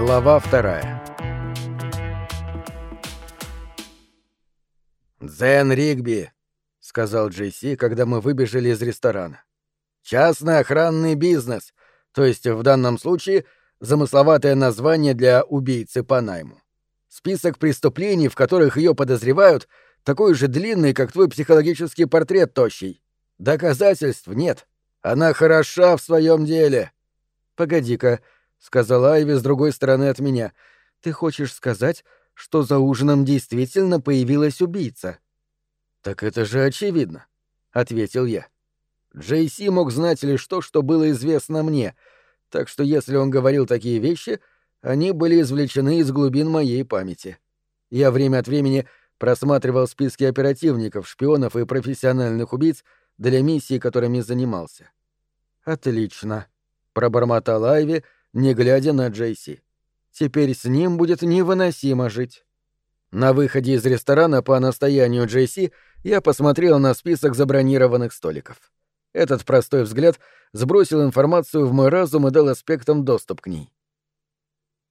Глава вторая «Дзен Ригби», — сказал Джейси, когда мы выбежали из ресторана. «Частный охранный бизнес, то есть в данном случае замысловатое название для убийцы по найму. Список преступлений, в которых ее подозревают, такой же длинный, как твой психологический портрет тощий. Доказательств нет. Она хороша в своем деле». «Погоди-ка», — сказала Айви с другой стороны от меня. «Ты хочешь сказать, что за ужином действительно появилась убийца?» «Так это же очевидно», — ответил я. Джейси мог знать лишь то, что было известно мне, так что если он говорил такие вещи, они были извлечены из глубин моей памяти. Я время от времени просматривал списки оперативников, шпионов и профессиональных убийц для миссий, которыми занимался. «Отлично», — пробормотал Айви, не глядя на Джейси. «Теперь с ним будет невыносимо жить». На выходе из ресторана по настоянию Джейси я посмотрел на список забронированных столиков. Этот простой взгляд сбросил информацию в мой разум и дал аспектам доступ к ней.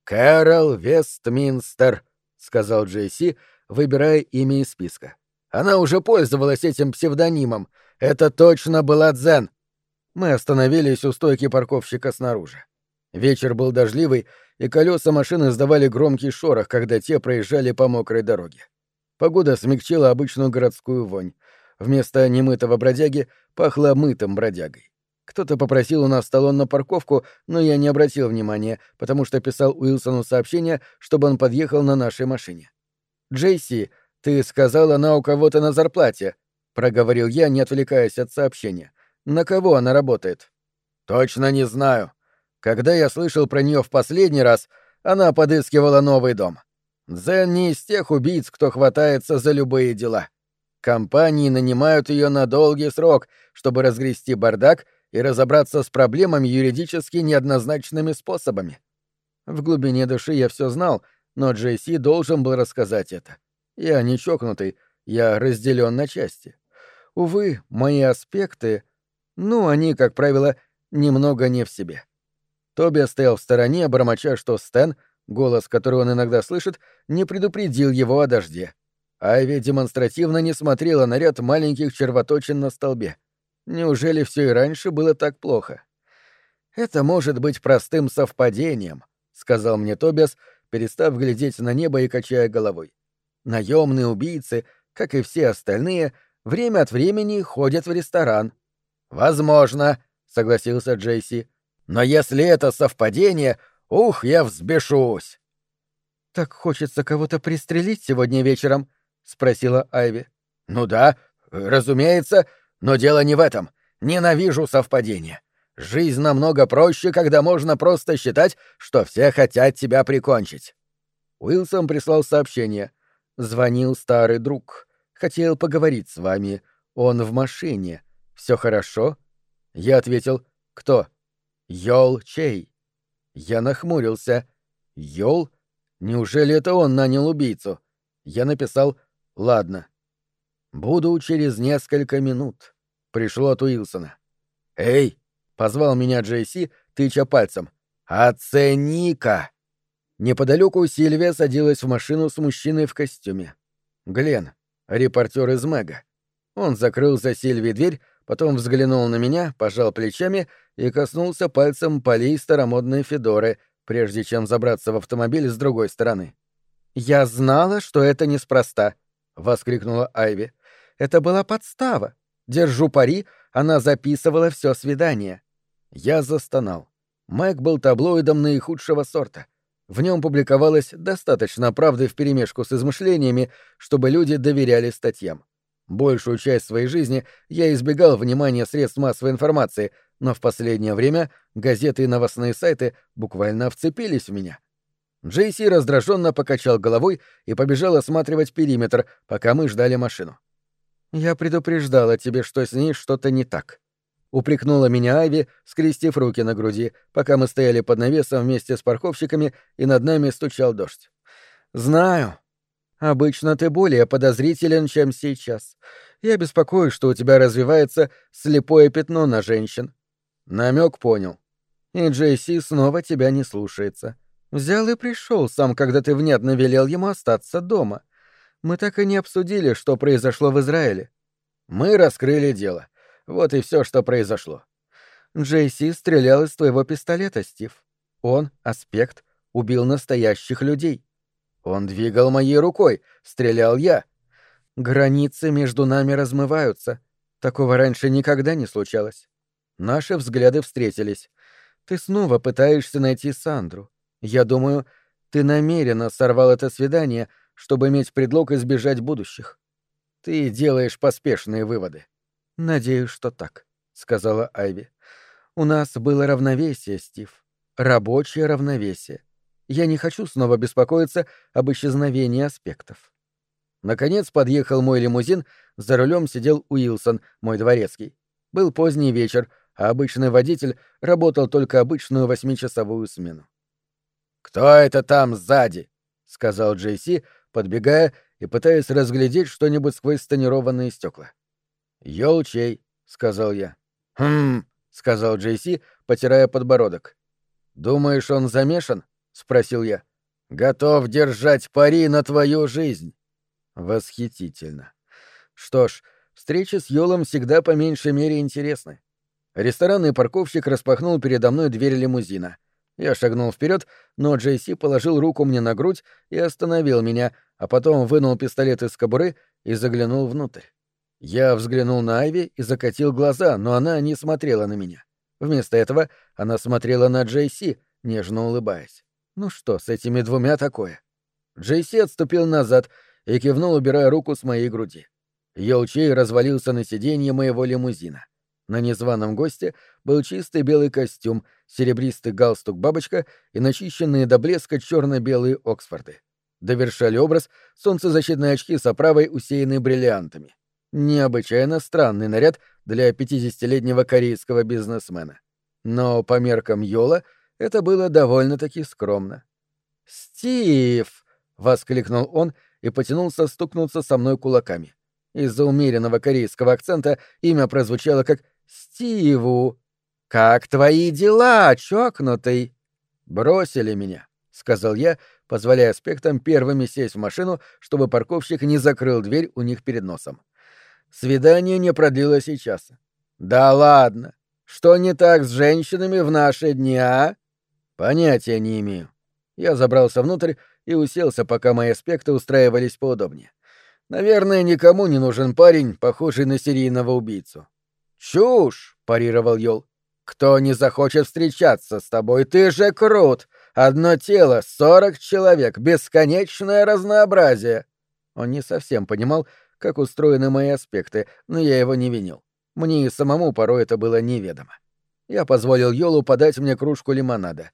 «Кэрол Вестминстер», — сказал Джейси, выбирая имя из списка. «Она уже пользовалась этим псевдонимом. Это точно была Дзен». Мы остановились у стойки парковщика снаружи. Вечер был дождливый, и колеса машины издавали громкий шорох, когда те проезжали по мокрой дороге. Погода смягчила обычную городскую вонь. Вместо немытого бродяги пахло мытым бродягой. Кто-то попросил у нас талон на парковку, но я не обратил внимания, потому что писал Уилсону сообщение, чтобы он подъехал на нашей машине. «Джейси, ты сказал, она у кого-то на зарплате», — проговорил я, не отвлекаясь от сообщения. «На кого она работает?» «Точно не знаю. Когда я слышал про нее в последний раз, она подыскивала новый дом. Дзен не из тех убийц, кто хватается за любые дела. Компании нанимают ее на долгий срок, чтобы разгрести бардак — и разобраться с проблемами юридически неоднозначными способами. В глубине души я все знал, но Джейси должен был рассказать это. Я не чокнутый, я разделен на части. Увы, мои аспекты, ну, они, как правило, немного не в себе. Тоби стоял в стороне, бормоча, что Стэн, голос, который он иногда слышит, не предупредил его о дожде. Айви демонстративно не смотрела на ряд маленьких червоточин на столбе. Неужели все и раньше было так плохо? Это может быть простым совпадением, сказал мне Тобиас, перестав глядеть на небо и качая головой. Наемные убийцы, как и все остальные, время от времени ходят в ресторан. Возможно, согласился Джейси. Но если это совпадение, ух, я взбешусь. Так хочется кого-то пристрелить сегодня вечером? спросила Айви. Ну да, разумеется, но дело не в этом. Ненавижу совпадения. Жизнь намного проще, когда можно просто считать, что все хотят тебя прикончить. Уилсон прислал сообщение. Звонил старый друг. Хотел поговорить с вами. Он в машине. Все хорошо? Я ответил. Кто? Йол Чей. Я нахмурился. Йол? Неужели это он нанял убийцу? Я написал «Ладно». Буду через несколько минут. Пришло от Уилсона. «Эй!» — позвал меня Джейси, тыча пальцем. «Оцени-ка!» Неподалеку Сильвия садилась в машину с мужчиной в костюме. Глен, репортер из Мэга. Он закрыл за Сильвией дверь, потом взглянул на меня, пожал плечами и коснулся пальцем полей старомодной Федоры, прежде чем забраться в автомобиль с другой стороны. «Я знала, что это неспроста», — воскликнула Айви. Это была подстава. Держу пари, она записывала все свидание. Я застонал. Мэг был таблоидом наихудшего сорта. В нем публиковалось достаточно правды вперемешку с измышлениями, чтобы люди доверяли статьям. Большую часть своей жизни я избегал внимания средств массовой информации, но в последнее время газеты и новостные сайты буквально вцепились в меня. Джейси раздраженно покачал головой и побежал осматривать периметр, пока мы ждали машину. «Я предупреждала тебе, что с ней что-то не так», — упрекнула меня Айви, скрестив руки на груди, пока мы стояли под навесом вместе с парковщиками, и над нами стучал дождь. «Знаю. Обычно ты более подозрителен, чем сейчас. Я беспокоюсь, что у тебя развивается слепое пятно на женщин». Намек понял. И Джейси снова тебя не слушается. Взял и пришел сам, когда ты внятно велел ему остаться дома. Мы так и не обсудили, что произошло в Израиле. Мы раскрыли дело. Вот и все, что произошло. Джейси стрелял из твоего пистолета, Стив. Он, аспект, убил настоящих людей. Он двигал моей рукой, стрелял я. Границы между нами размываются. Такого раньше никогда не случалось. Наши взгляды встретились. Ты снова пытаешься найти Сандру. Я думаю, ты намеренно сорвал это свидание, чтобы иметь предлог избежать будущих. Ты делаешь поспешные выводы. Надеюсь, что так, сказала Айви. У нас было равновесие, Стив. Рабочее равновесие. Я не хочу снова беспокоиться об исчезновении аспектов. Наконец подъехал мой лимузин, за рулем сидел Уилсон, мой дворецкий. Был поздний вечер, а обычный водитель работал только обычную восьмичасовую смену. «Кто это там сзади?» — сказал Джейси, подбегая и пытаясь разглядеть что-нибудь сквозь тонированные стекла. «Ёлчей», — сказал я. «Хм», — сказал Джейси, потирая подбородок. «Думаешь, он замешан?» — спросил я. «Готов держать пари на твою жизнь». Восхитительно. Что ж, встречи с Йолом всегда по меньшей мере интересны. Ресторанный парковщик распахнул передо мной дверь лимузина. Я шагнул вперед, но Джейси положил руку мне на грудь и остановил меня, а потом вынул пистолет из кобуры и заглянул внутрь. Я взглянул на Айви и закатил глаза, но она не смотрела на меня. Вместо этого она смотрела на Джейси, нежно улыбаясь. Ну что, с этими двумя такое? Джейси отступил назад и кивнул, убирая руку с моей груди. Йолчей развалился на сиденье моего лимузина. На незваном госте был чистый белый костюм, серебристый галстук-бабочка и начищенные до блеска черно-белые Оксфорды. Довершали образ солнцезащитные очки с оправой, усеянные бриллиантами. Необычайно странный наряд для 50-летнего корейского бизнесмена. Но по меркам Йола это было довольно-таки скромно. «Стив!» — воскликнул он и потянулся стукнуться со мной кулаками. Из-за умеренного корейского акцента имя прозвучало как «Стиву». «Как твои дела, чокнутый?» «Бросили меня», — сказал я, позволяя аспектам первыми сесть в машину, чтобы парковщик не закрыл дверь у них перед носом. Свидание не продлилось и часа. «Да ладно! Что не так с женщинами в наши дни, а?» «Понятия не имею». Я забрался внутрь и уселся, пока мои аспекты устраивались поудобнее. Наверное, никому не нужен парень, похожий на серийного убийцу. «Чушь!» — парировал Йол. «Кто не захочет встречаться с тобой? Ты же крут! Одно тело, сорок человек, бесконечное разнообразие!» Он не совсем понимал, как устроены мои аспекты, но я его не винил. Мне и самому порой это было неведомо. Я позволил Йолу подать мне кружку лимонада.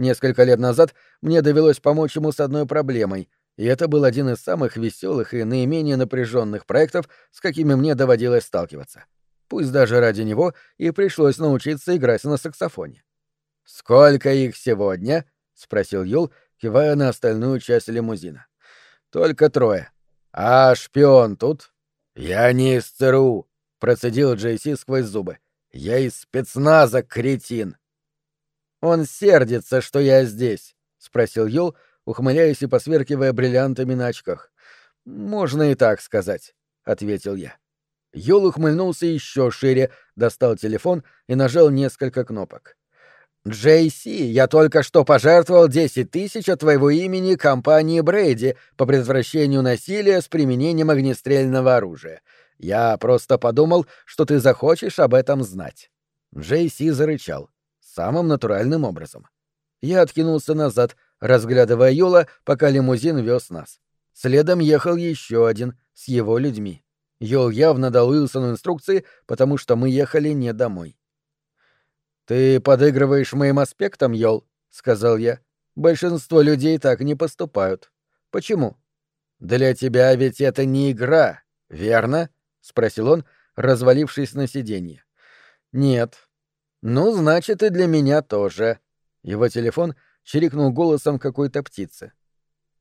Несколько лет назад мне довелось помочь ему с одной проблемой, и это был один из самых веселых и наименее напряженных проектов, с какими мне доводилось сталкиваться пусть даже ради него и пришлось научиться играть на саксофоне. «Сколько их сегодня?» — спросил Юл, кивая на остальную часть лимузина. «Только трое. А шпион тут?» «Я не из ЦРУ», — процедил Джейси сквозь зубы. «Я из спецназа, кретин!» «Он сердится, что я здесь», — спросил Юл, ухмыляясь и посверкивая бриллиантами на очках. «Можно и так сказать», — ответил я. Йол ухмыльнулся еще шире, достал телефон и нажал несколько кнопок. «Джейси, я только что пожертвовал 10 тысяч от твоего имени компании Брейди по предотвращению насилия с применением огнестрельного оружия. Я просто подумал, что ты захочешь об этом знать». Джейси зарычал. Самым натуральным образом. Я откинулся назад, разглядывая Йола, пока лимузин вез нас. Следом ехал еще один, с его людьми. Йол явно дал Уилсону инструкции, потому что мы ехали не домой. «Ты подыгрываешь моим аспектам, Йол?» — сказал я. «Большинство людей так не поступают. Почему?» «Для тебя ведь это не игра, верно?» — спросил он, развалившись на сиденье. «Нет». «Ну, значит, и для меня тоже». Его телефон чирикнул голосом какой-то птицы.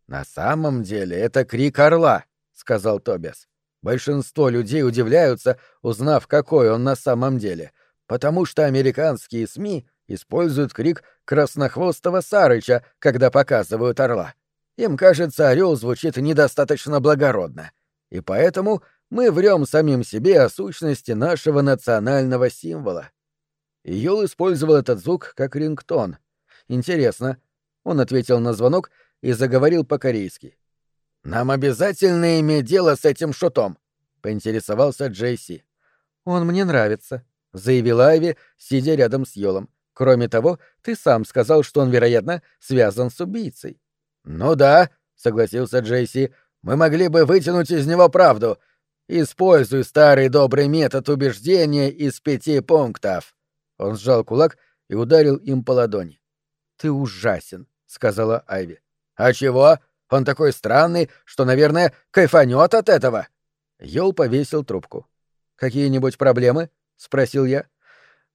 «На самом деле это крик орла», — сказал Тобиас. Большинство людей удивляются, узнав, какой он на самом деле, потому что американские СМИ используют крик краснохвостого Сарыча, когда показывают орла. Им кажется, орел звучит недостаточно благородно. И поэтому мы врем самим себе о сущности нашего национального символа. Йол использовал этот звук как рингтон. Интересно. Он ответил на звонок и заговорил по-корейски. «Нам обязательно иметь дело с этим шутом», — поинтересовался Джейси. «Он мне нравится», — заявила Айви, сидя рядом с Йолом. «Кроме того, ты сам сказал, что он, вероятно, связан с убийцей». «Ну да», — согласился Джейси, — «мы могли бы вытянуть из него правду. Используй старый добрый метод убеждения из пяти пунктов». Он сжал кулак и ударил им по ладони. «Ты ужасен», — сказала Айви. «А чего? Он такой странный, что, наверное, кайфанет от этого». Йол повесил трубку. «Какие-нибудь проблемы?» — спросил я.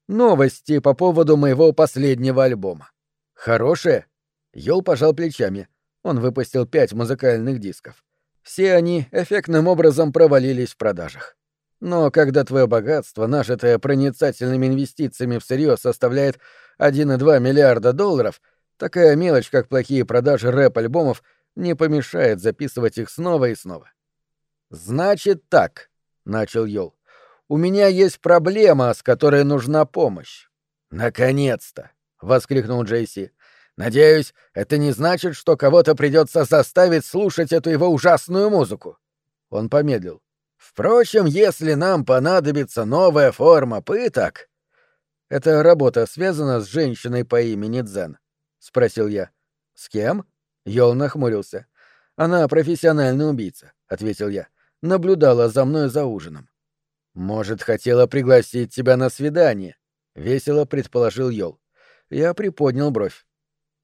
«Новости по поводу моего последнего альбома». «Хорошие?» Йол пожал плечами. Он выпустил пять музыкальных дисков. Все они эффектным образом провалились в продажах. Но когда твое богатство, нажитое проницательными инвестициями всерьез, составляет 1,2 миллиарда долларов, такая мелочь, как плохие продажи рэп-альбомов, не помешает записывать их снова и снова. «Значит так», — начал Йол. У меня есть проблема, с которой нужна помощь. Наконец-то! воскликнул Джейси. Надеюсь, это не значит, что кого-то придется заставить слушать эту его ужасную музыку. Он помедлил. Впрочем, если нам понадобится новая форма пыток. Эта работа связана с женщиной по имени Дзен? спросил я. С кем? Йол нахмурился. Она профессиональный убийца, ответил я. Наблюдала за мной за ужином. «Может, хотела пригласить тебя на свидание?» — весело предположил Йол. Я приподнял бровь.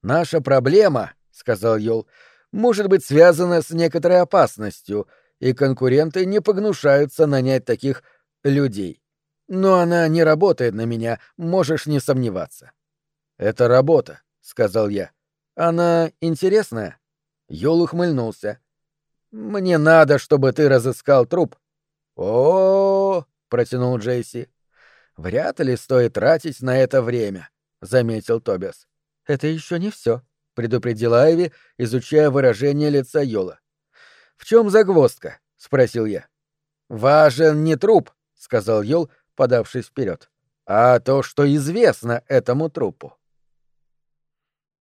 «Наша проблема, — сказал Йол, — может быть связана с некоторой опасностью, и конкуренты не погнушаются нанять таких людей. Но она не работает на меня, можешь не сомневаться». «Это работа», — сказал я. «Она интересная?» Йол ухмыльнулся. «Мне надо, чтобы ты разыскал труп, о, протянул Джейси. Вряд ли стоит тратить на это время, заметил Тобиас. Это еще не все, предупредила Айви, изучая выражение лица Йола. В чем загвоздка? спросил я. Важен не труп, сказал Йол, подавшись вперед, а то, что известно этому трупу.